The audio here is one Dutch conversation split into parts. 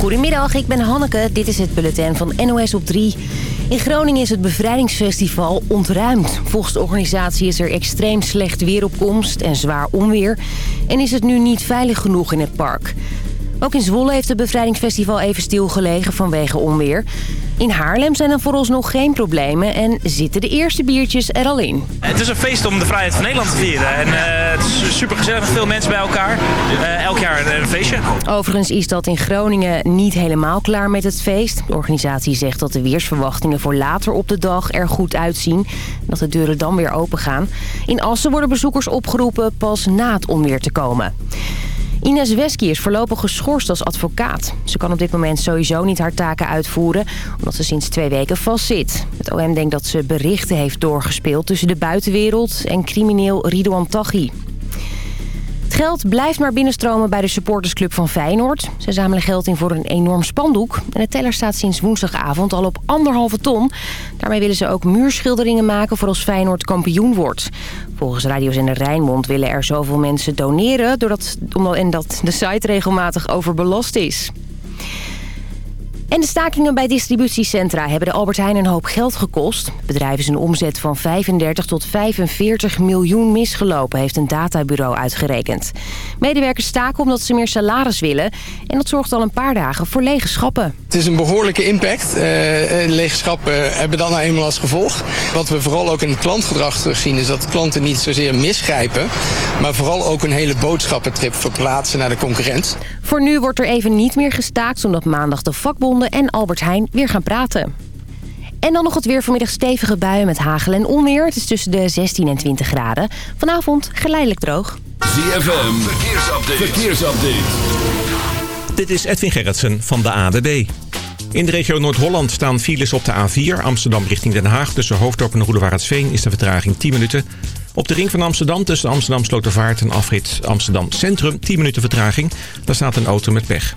Goedemiddag, ik ben Hanneke. Dit is het bulletin van NOS op 3. In Groningen is het bevrijdingsfestival ontruimd. Volgens de organisatie is er extreem slecht weeropkomst en zwaar onweer... en is het nu niet veilig genoeg in het park. Ook in Zwolle heeft het bevrijdingsfestival even stilgelegen vanwege onweer. In Haarlem zijn er vooralsnog geen problemen en zitten de eerste biertjes er al in. Het is een feest om de vrijheid van Nederland te vieren. En uh, het is super gezellig met veel mensen bij elkaar. Uh, elk jaar een feestje. Overigens is dat in Groningen niet helemaal klaar met het feest. De organisatie zegt dat de weersverwachtingen voor later op de dag er goed uitzien. Dat de deuren dan weer open gaan. In Assen worden bezoekers opgeroepen pas na het onweer te komen. Ines Wesky is voorlopig geschorst als advocaat. Ze kan op dit moment sowieso niet haar taken uitvoeren... omdat ze sinds twee weken vastzit. Het OM denkt dat ze berichten heeft doorgespeeld... tussen de buitenwereld en crimineel Ridouan Taghi. Geld blijft maar binnenstromen bij de supportersclub van Feyenoord. Ze zamelen geld in voor een enorm spandoek. En de teller staat sinds woensdagavond al op anderhalve ton. Daarmee willen ze ook muurschilderingen maken voor als Feyenoord kampioen wordt. Volgens radiozender Rijnmond willen er zoveel mensen doneren... Doordat, en dat de site regelmatig overbelast is. En de stakingen bij distributiecentra hebben de Albert Heijn een hoop geld gekost. Het bedrijf is een omzet van 35 tot 45 miljoen misgelopen, heeft een databureau uitgerekend. Medewerkers staken omdat ze meer salaris willen. En dat zorgt al een paar dagen voor lege schappen. Het is een behoorlijke impact. Uh, lege schappen hebben dan nou eenmaal als gevolg. Wat we vooral ook in het klantgedrag terugzien is dat klanten niet zozeer misgrijpen... maar vooral ook een hele boodschappentrip verplaatsen naar de concurrent. Voor nu wordt er even niet meer gestaakt omdat maandag de vakbonden en Albert Heijn weer gaan praten. En dan nog het weer vanmiddag stevige buien met hagel en onweer. Het is tussen de 16 en 20 graden. Vanavond geleidelijk droog. ZFM, verkeersupdate. verkeersupdate. Dit is Edwin Gerritsen van de ADB. In de regio Noord-Holland staan files op de A4 Amsterdam richting Den Haag. Tussen Hoofddorp en Roelevaretsveen is de vertraging 10 minuten. Op de ring van Amsterdam tussen Amsterdam Slotervaart en afrit Amsterdam Centrum 10 minuten vertraging. Daar staat een auto met pech.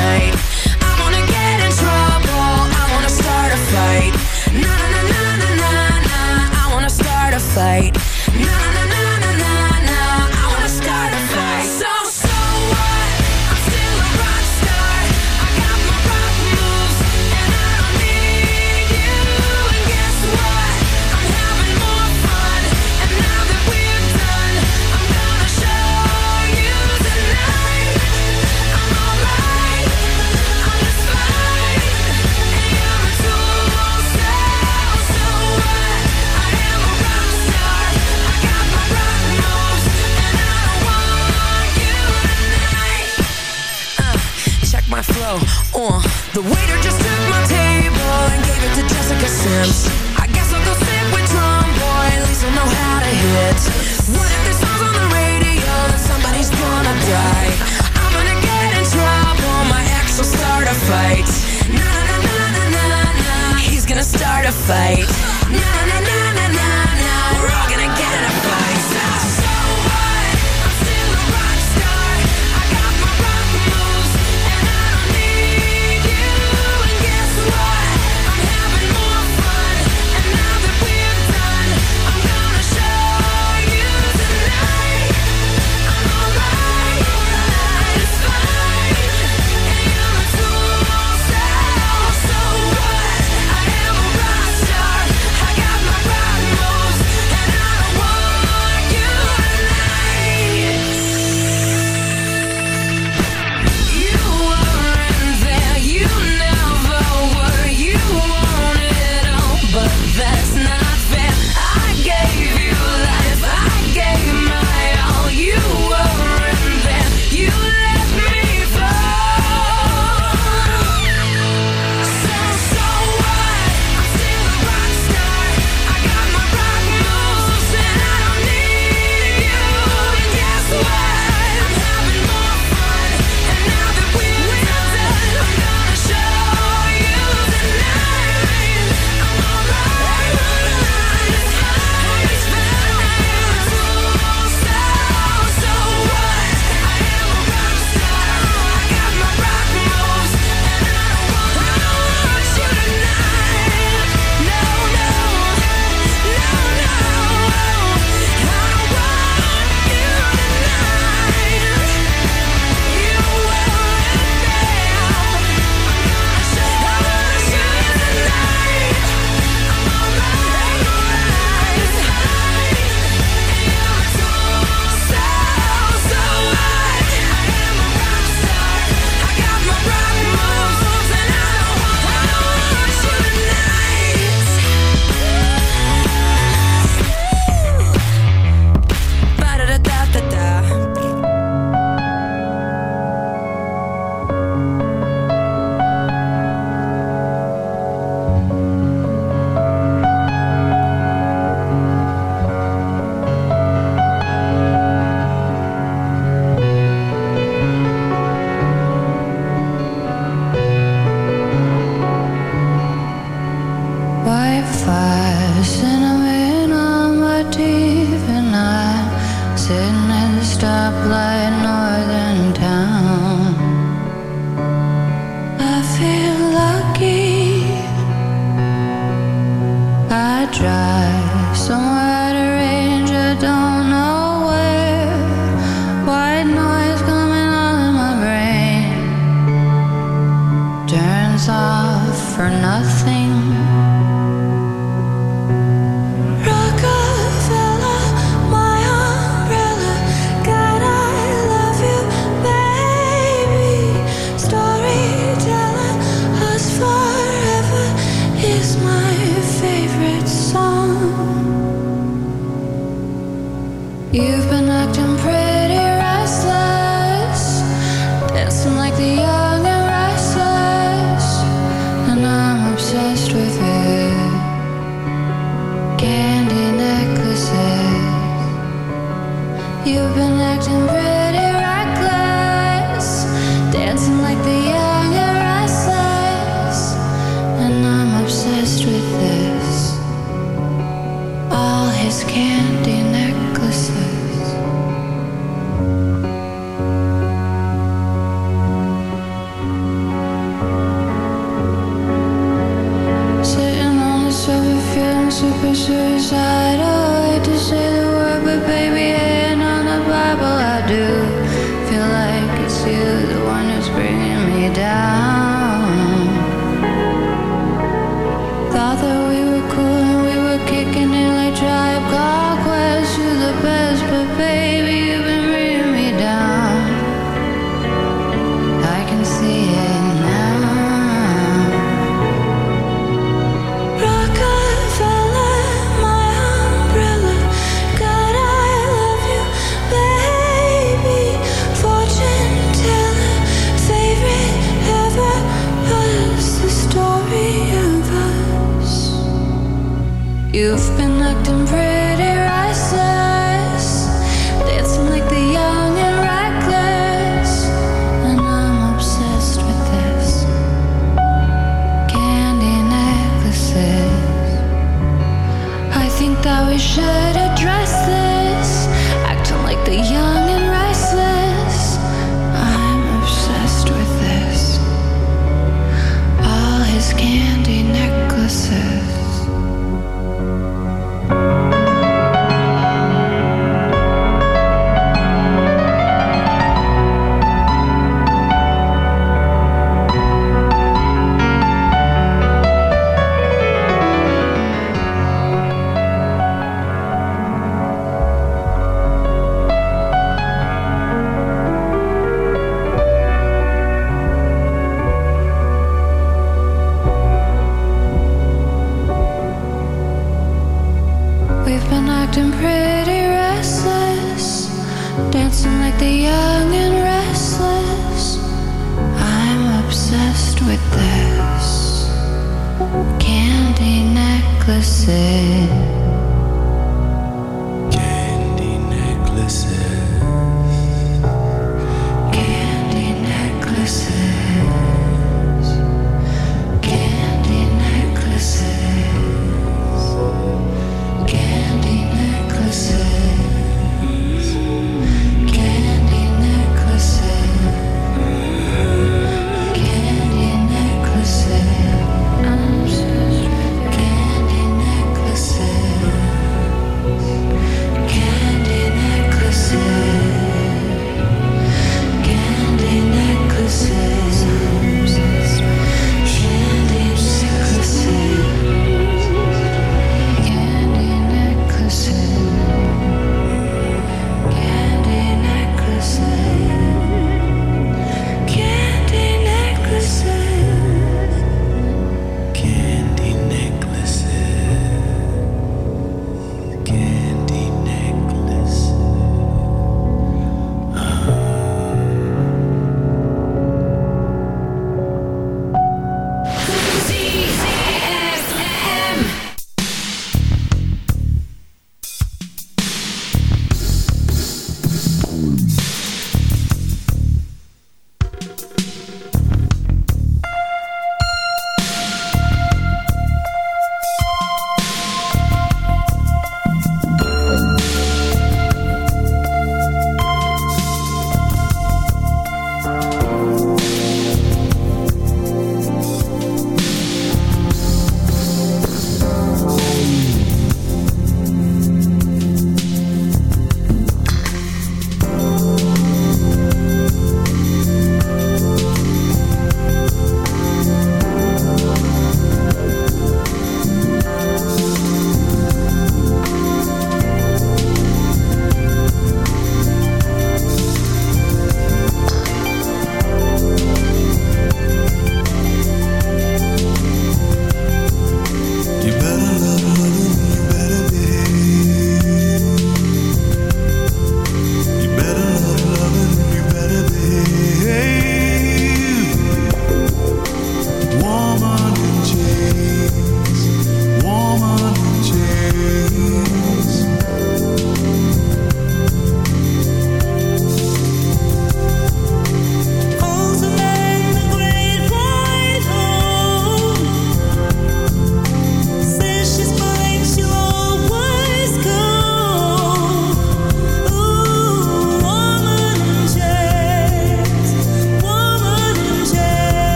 I wanna get in trouble. I wanna start a fight. Na na na na na na. I wanna start a fight. Na na na na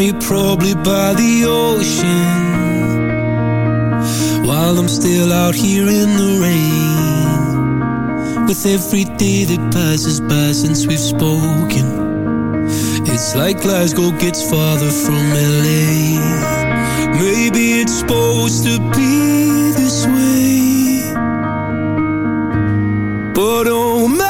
you're probably by the ocean. While I'm still out here in the rain. With every day that passes by since we've spoken. It's like Glasgow gets farther from LA Maybe it's supposed to be this way. But oh my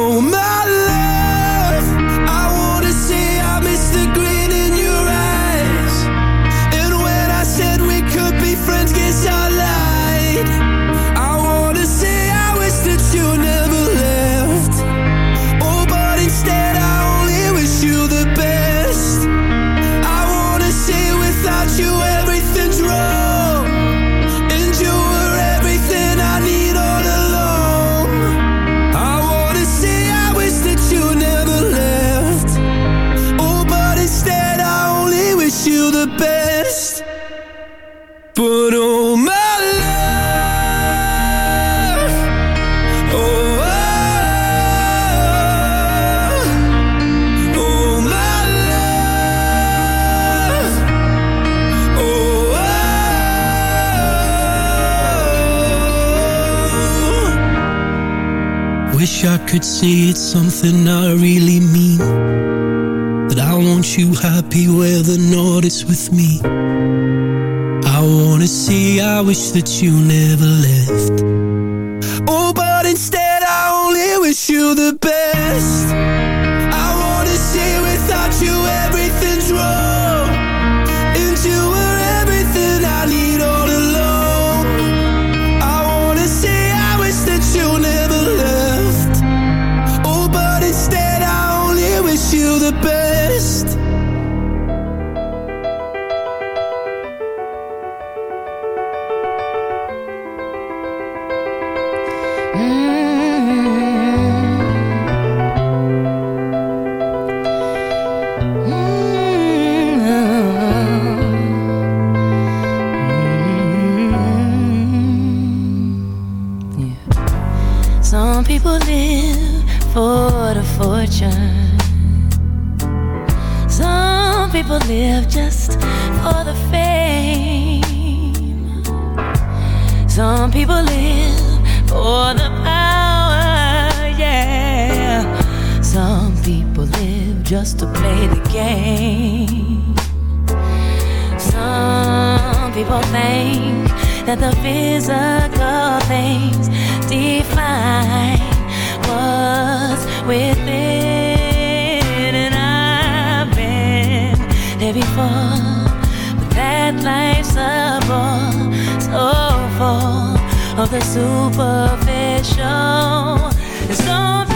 could say it's something I really mean. That I want you happy where the north is with me. I wanna say I wish that you never left. people think that the physical things define what's within. And I've been there before, but that life's a bore so full of the superficial. And so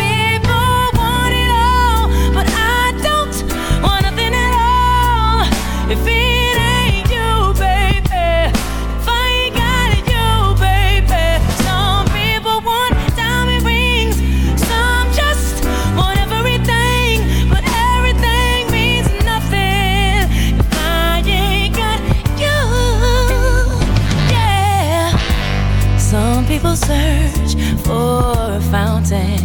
mountain.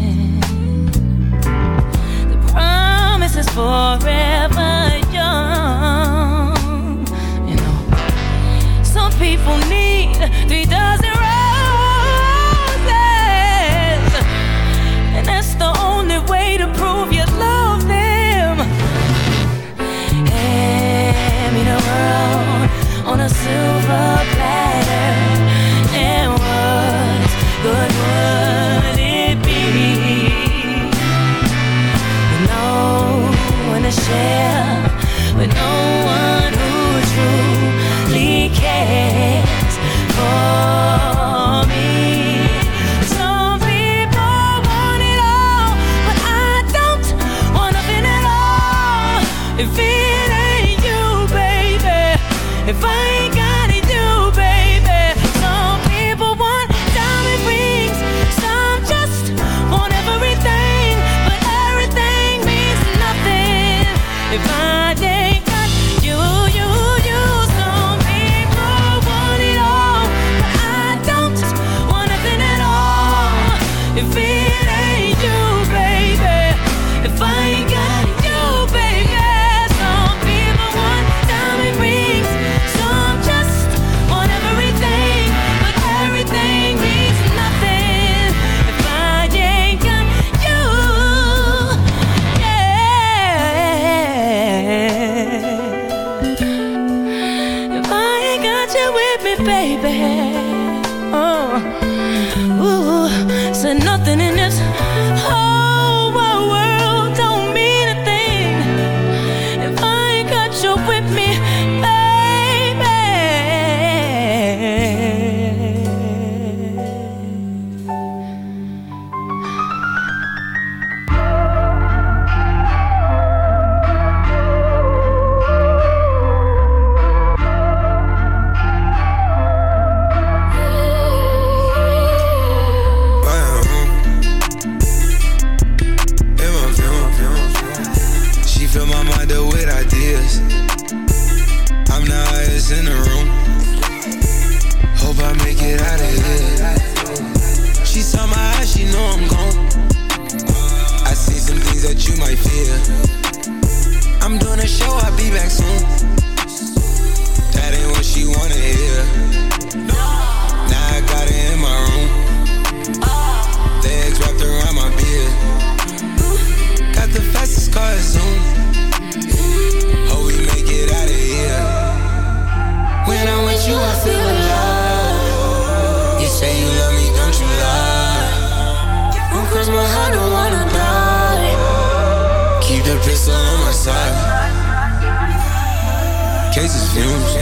Fumes.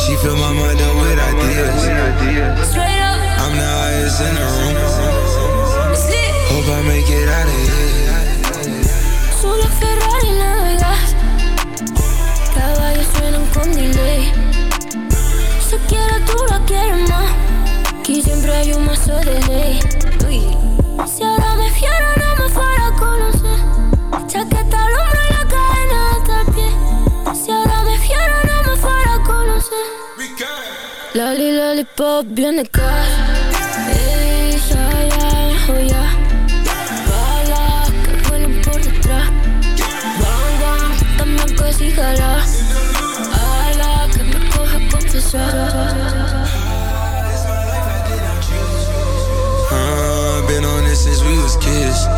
She fill my mind up with ideas. I'm the highest in the room. Hope I make it out of here. Solo Ferrari navegas Caballos suenan con delay Se quiere tú la quieres más Aquí siempre hay un mazo de ley Si ahora me fiero Lali, lollipop, bien de casa Ey, ya, ya, oh ya Balas que vuelan por detrás Bang, bang, también jala Ala, que me confesar Uh, been on this since we was kids.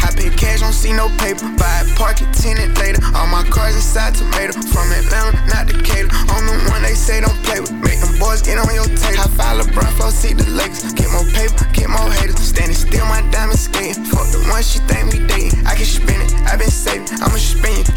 I cash, don't see no paper. Buy it, park it, tenant later. All my cars inside tomato. From Atlanta, not Decatur. On the one they say don't play with. Make them boys get on your table. High five LeBron, flow, see the Lakers. Get more paper, get more haters. Standing still, my diamond skating. Fuck the one she think we dating. I can spend it, I been saving. I'ma spend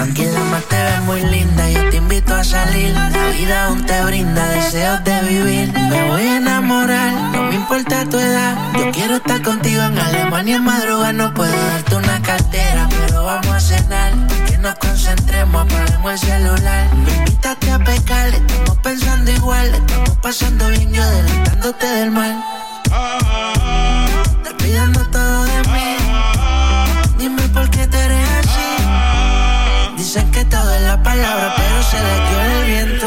Tranquila más te ves muy linda Yo te invito a salir. La vida aún te brinda deseos de vivir. Me voy a enamorar No me importa tu edad. Yo quiero estar contigo en Alemania en madrugada No puedo darte una cartera Pero vamos a cenar. Que nos concentremos Apagamos el celular. Me invítate a pecar Estamos pensando igual. Estamos pasando bien Yo adelantándote del mal. Te pidiendo todo Dicen que todo es la palabra, pero se le dio el viento.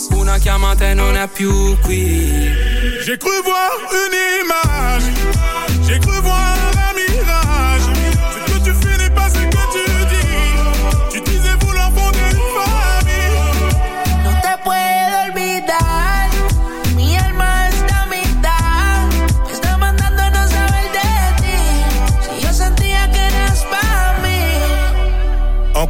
Una chiamata e non è più qui. J'ai cru voir une image, j'ai cru voir